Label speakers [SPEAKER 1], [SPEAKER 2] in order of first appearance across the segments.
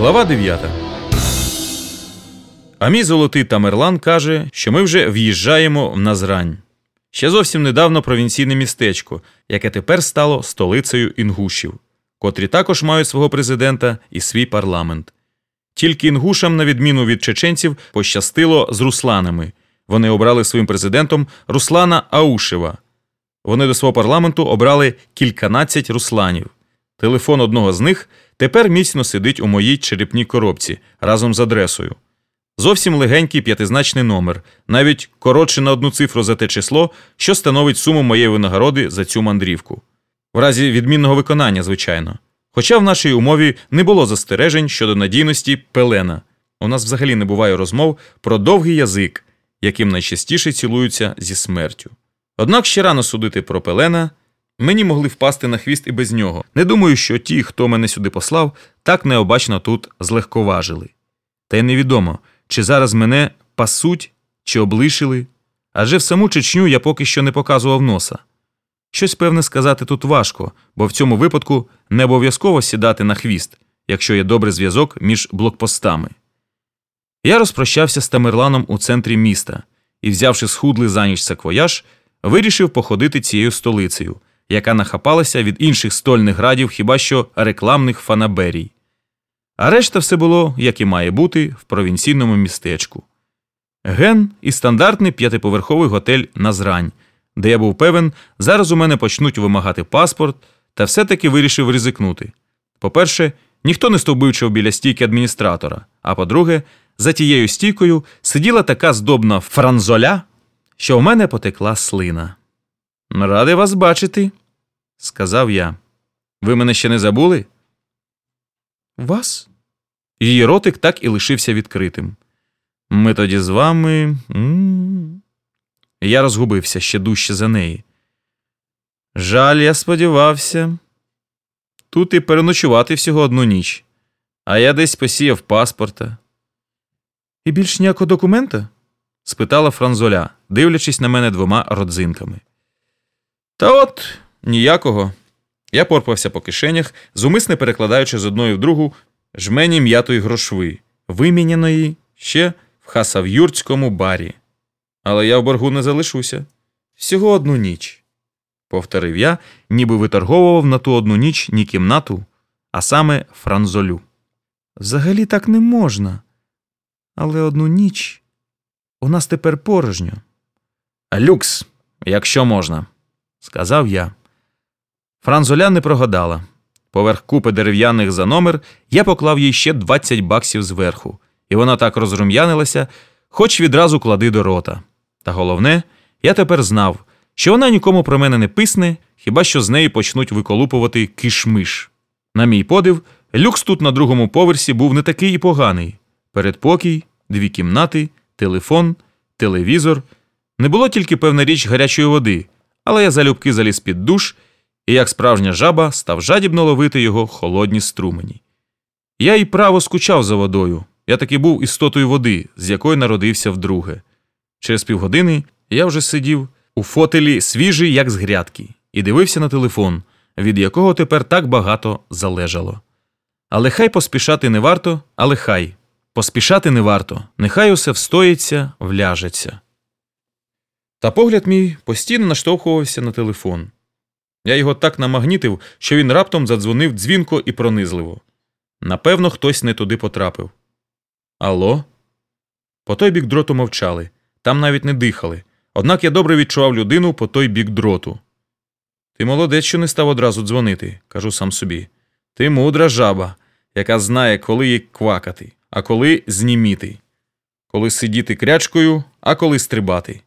[SPEAKER 1] Глава 9. А мій золотий Тамерлан каже, що ми вже в'їжджаємо в Назрань. Ще зовсім недавно провінційне містечко, яке тепер стало столицею інгушів, котрі також мають свого президента і свій парламент. Тільки інгушам, на відміну від чеченців, пощастило з русланами. Вони обрали своїм президентом Руслана Аушева. Вони до свого парламенту обрали кільканадцять русланів. Телефон одного з них тепер міцно сидить у моїй черепній коробці разом з адресою. Зовсім легенький п'ятизначний номер, навіть коротше на одну цифру за те число, що становить суму моєї винагороди за цю мандрівку. В разі відмінного виконання, звичайно. Хоча в нашій умові не було застережень щодо надійності пелена. У нас взагалі не буває розмов про довгий язик, яким найчастіше цілуються зі смертю. Однак ще рано судити про пелена, мені могли впасти на хвіст і без нього. Не думаю, що ті, хто мене сюди послав, так необачно тут злегковажили. Та й невідомо, чи зараз мене пасуть чи облишили, адже в саму Чечню я поки що не показував носа. Щось певне сказати тут важко, бо в цьому випадку не обов'язково сідати на хвіст, якщо є добрий зв'язок між блокпостами. Я розпрощався з Тамерланом у центрі міста і, взявши схудлий за ніч саквояж, вирішив походити цією столицею, яка нахапалася від інших стольних градів хіба що рекламних фанаберій. А решта все було, як і має бути, в провінційному містечку. Ген і стандартний п'ятиповерховий готель Назрань, де я був певен, зараз у мене почнуть вимагати паспорт, та все-таки вирішив ризикнути. По-перше, ніхто не стовбивчив біля стійки адміністратора, а по-друге, за тією стійкою сиділа така здобна франзоля, що в мене потекла слина. Радий вас бачити, сказав я. Ви мене ще не забули? Вас? Її ротик так і лишився відкритим. Ми тоді з вами. Я розгубився ще дужче за неї. Жаль, я сподівався. Тут і переночувати всього одну ніч, а я десь посіяв паспорта. І більш ніякого документа? спитала Франзоля, дивлячись на мене двома родзинками. Та от ніякого. Я порпався по кишенях, зумисне перекладаючи з одної в другу жмені м'ятої грошви, виміняної ще в хасав'юртському барі. Але я в боргу не залишуся. Всього одну ніч. Повторив я, ніби виторговував на ту одну ніч ні кімнату, а саме франзолю. Взагалі так не можна. Але одну ніч у нас тепер порожньо. Люкс, якщо можна, сказав я. Франзоля не прогадала. Поверх купи дерев'яних за номер я поклав їй ще 20 баксів зверху, і вона так розрум'янилася, хоч відразу клади до рота. Та головне, я тепер знав, що вона нікому про мене не писне, хіба що з неї почнуть виколупувати кишмиш. На мій подив, люкс тут на другому поверсі був не такий і поганий. Передпокій, дві кімнати, телефон, телевізор. Не було тільки певна річ гарячої води, але я залюбки заліз під душ і, як справжня жаба, став жадібно ловити його холодні струмені. Я і право скучав за водою. Я таки був істотою води, з якої народився вдруге. Через півгодини я вже сидів у фотелі свіжий, як з грядки, і дивився на телефон, від якого тепер так багато залежало. Але хай поспішати не варто, але хай. Поспішати не варто, нехай усе встоїться, вляжеться. Та погляд мій постійно наштовхувався на телефон. Я його так намагнітив, що він раптом задзвонив дзвінко і пронизливо. Напевно, хтось не туди потрапив. Алло? По той бік дроту мовчали, там навіть не дихали. Однак я добре відчував людину по той бік дроту. Ти молодець, що не став одразу дзвонити, кажу сам собі. Ти мудра жаба, яка знає, коли їй квакати, а коли зніміти, коли сидіти крячкою, а коли стрибати.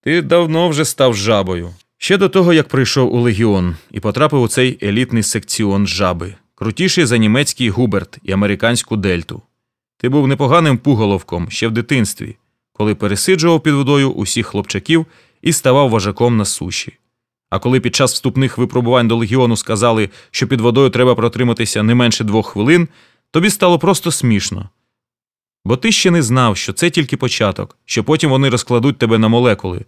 [SPEAKER 1] Ти давно вже став жабою. Ще до того, як прийшов у легіон і потрапив у цей елітний секціон жаби, крутіший за німецький губерт і американську дельту. Ти був непоганим пуголовком ще в дитинстві, коли пересиджував під водою усіх хлопчаків і ставав важаком на суші. А коли під час вступних випробувань до легіону сказали, що під водою треба протриматися не менше двох хвилин, тобі стало просто смішно. Бо ти ще не знав, що це тільки початок, що потім вони розкладуть тебе на молекули,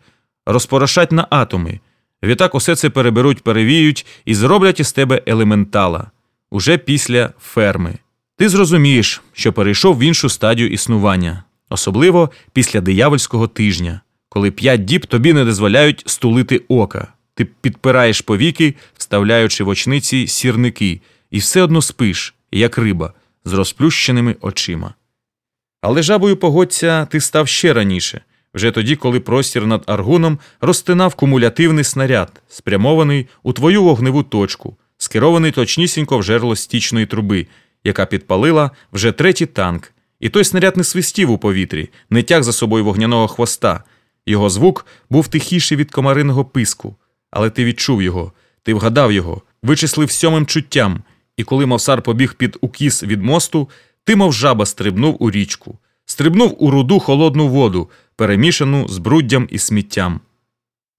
[SPEAKER 1] розпорошать на атоми. Відтак усе це переберуть, перевіють і зроблять із тебе елементала уже після ферми. Ти зрозумієш, що перейшов в іншу стадію існування, особливо після диявольського тижня, коли п'ять діб тобі не дозволяють стулити ока. Ти підпираєш повіки, вставляючи в очниці сірники, і все одно спиш, як риба, з розплющеними очима. Але жабою погодься ти став ще раніше, вже тоді, коли простір над аргуном розтинав кумулятивний снаряд, спрямований у твою вогневу точку, скерований точнісінько в жерло стічної труби, яка підпалила вже третій танк. І той снаряд не свистів у повітрі, не тяг за собою вогняного хвоста. Його звук був тихіший від комариного писку, але ти відчув його, ти вгадав його, вичислив сьомим чуттям, і коли мавсар побіг під укіс від мосту, ти, мов жаба, стрибнув у річку, стрибнув у руду холодну воду, перемішану з бруддям і сміттям.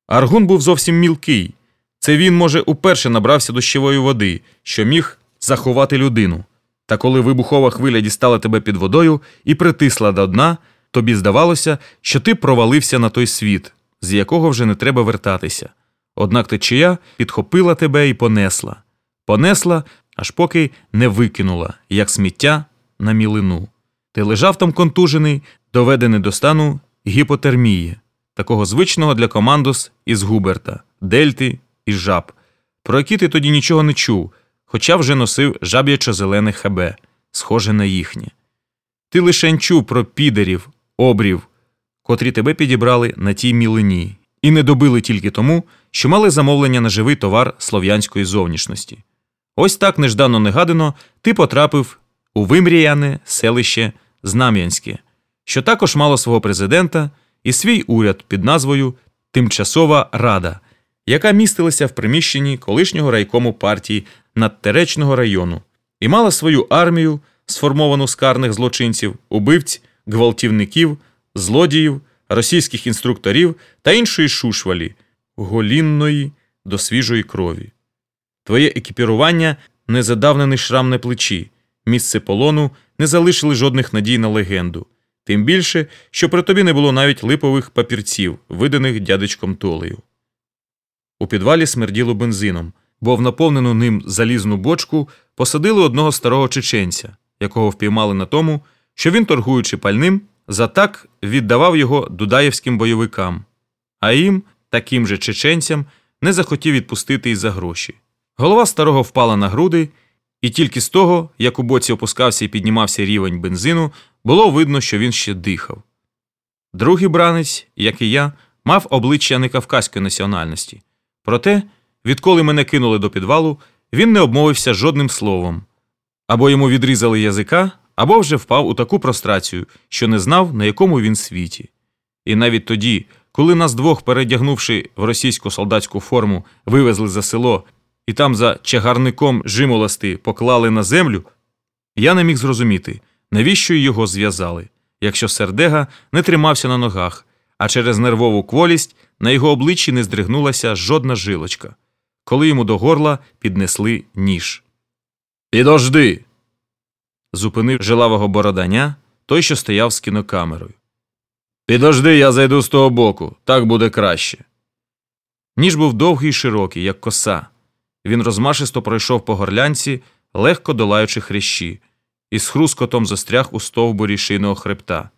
[SPEAKER 1] Аргун був зовсім мілкий. Це він, може, уперше набрався дощової води, що міг заховати людину. Та коли вибухова хвиля дістала тебе під водою і притисла до дна, тобі здавалося, що ти провалився на той світ, з якого вже не треба вертатися. Однак течія підхопила тебе і понесла, понесла, аж поки не викинула, як сміття на мілину. Ти лежав там контужений, доведений до стану гіпотермії, такого звичного для командос із Губерта, Дельти і жаб, про які ти тоді нічого не чув, хоча вже носив жаб'ячо зелене хабе, схоже на їхнє. Ти лише чув про підерів, обрів, котрі тебе підібрали на тій мілині, і не добили тільки тому, що мали замовлення на живий товар слов'янської зовнішності. Ось так неждано негадано ти потрапив у вимріяне селище Знам'янське, що також мало свого президента і свій уряд під назвою Тимчасова Рада, яка містилася в приміщенні колишнього райкому партії надтеречного району, і мала свою армію, сформовану з карних злочинців, убивць, гвалтівників, злодіїв, російських інструкторів та іншої шушвалі, голінної до свіжої крові. Твоє екіпірування незадавнений шрам на плечі, місце полону не залишили жодних надій на легенду, тим більше, що при тобі не було навіть липових папірців, виданих дядечком Толею. У підвалі смерділо бензином, бо в наповнену ним залізну бочку посадили одного старого чеченця, якого впіймали на тому, що він, торгуючи пальним, за так віддавав його дудаєвським бойовикам, а їм, таким же чеченцям, не захотів відпустити й за гроші. Голова старого впала на груди, і тільки з того, як у боці опускався і піднімався рівень бензину, було видно, що він ще дихав. Другий бранець, як і я, мав обличчя не кавказької національності. Проте, відколи мене кинули до підвалу, він не обмовився жодним словом. Або йому відрізали язика, або вже впав у таку прострацію, що не знав, на якому він світі. І навіть тоді, коли нас двох, передягнувши в російську солдатську форму, вивезли за село і там за чагарником жимолости поклали на землю, я не міг зрозуміти, навіщо його зв'язали, якщо сердега не тримався на ногах, а через нервову кволість на його обличчі не здригнулася жодна жилочка, коли йому до горла піднесли ніж. Підожди. зупинив жилавого бороданя той, що стояв з кінокамерою. Підожди, я зайду з того боку, так буде краще. Ніж був довгий і широкий, як коса. Він розмашисто пройшов по горлянці, легко долаючи хрящі, і з хрускотом застряг у стовбурі шийного хребта.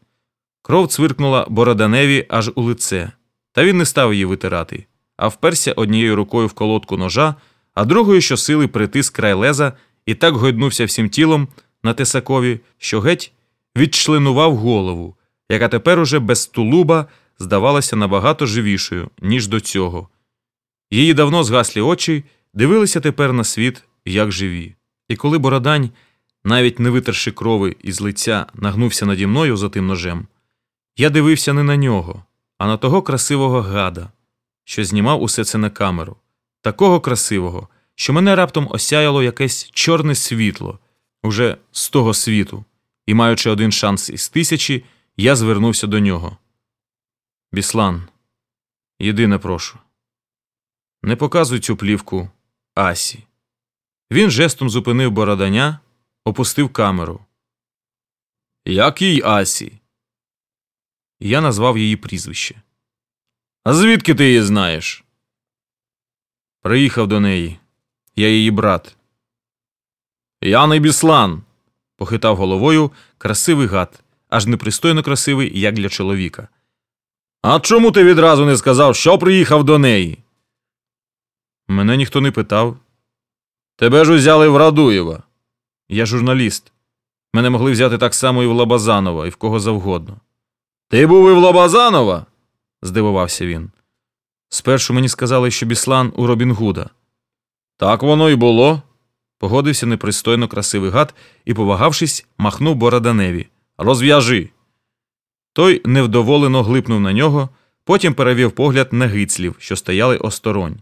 [SPEAKER 1] Кров цвиркнула бороданеві аж у лице, та він не став її витирати, а вперся однією рукою в колодку ножа, а другою щосили притис край леза і так гойднувся всім тілом на тесакові, що геть відчленував голову, яка тепер уже без тулуба здавалася набагато живішою, ніж до цього. Її давно згаслі очі дивилися тепер на світ як живі. І коли Бородань, навіть не витерши крови із лиця, нагнувся наді мною за тим ножем, я дивився не на нього, а на того красивого гада, що знімав усе це на камеру, такого красивого, що мене раптом осяяло якесь чорне світло уже з того світу, і, маючи один шанс із тисячі, я звернувся до нього. Біслан, єдине прошу. Не показуй цю плівку Асі. Він жестом зупинив бороданя, опустив камеру. Якій Асі? Я назвав її прізвище. А звідки ти її знаєш? Приїхав до неї. Я її брат. Я не Біслан, похитав головою красивий гад, аж непристойно красивий, як для чоловіка. А чому ти відразу не сказав, що приїхав до неї? Мене ніхто не питав. Тебе ж узяли в Радуєва. Я журналіст. Мене могли взяти так само і в Лабазанова, і в кого завгодно. Ти був і в Лабазанова? здивувався він. Спершу мені сказали, що Біслан у Робін Гуда. Так воно й було. Погодився непристойно красивий гад і, повагавшись, махнув Бороданеві. Розв'яжи. Той невдоволено глипнув на нього, потім перевів погляд на гицлів, що стояли осторонь.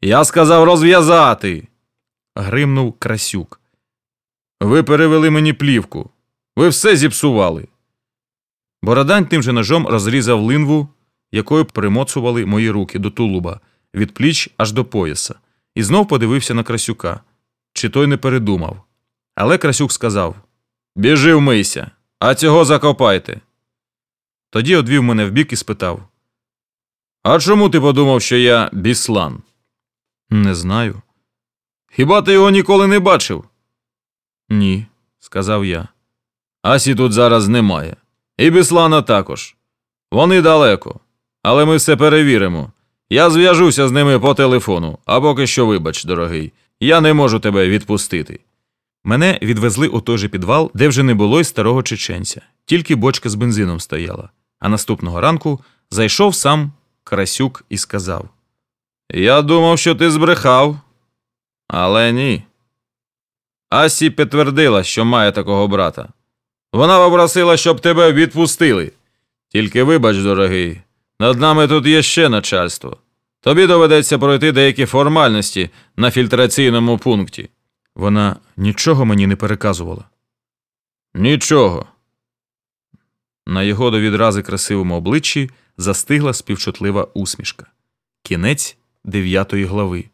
[SPEAKER 1] Я сказав розв'язати. гримнув Красюк. Ви перевели мені плівку. Ви все зіпсували. Бородань тим же ножом розрізав линву, якою примоцували мої руки до тулуба, від пліч аж до пояса, і знов подивився на Красюка, чи той не передумав. Але Красюк сказав Біжи вмийся, а цього закопайте. Тоді одвів мене вбік і спитав А чому ти подумав, що я біслан? Не знаю. Хіба ти його ніколи не бачив? Ні, сказав я. Асі тут зараз немає. І Біслана також. Вони далеко. Але ми все перевіримо. Я зв'яжуся з ними по телефону, а поки що, вибач, дорогий, я не можу тебе відпустити. Мене відвезли у той же підвал, де вже не було й старого чеченця, тільки бочка з бензином стояла. А наступного ранку зайшов сам Карасюк і сказав: Я думав, що ти збрехав. Але ні. Асі підтвердила, що має такого брата. Вона попросила, щоб тебе відпустили. Тільки вибач, дорогий, над нами тут є ще начальство. Тобі доведеться пройти деякі формальності на фільтраційному пункті. Вона нічого мені не переказувала. Нічого. На його до відрази красивому обличчі застигла співчутлива усмішка. Кінець дев'ятої глави.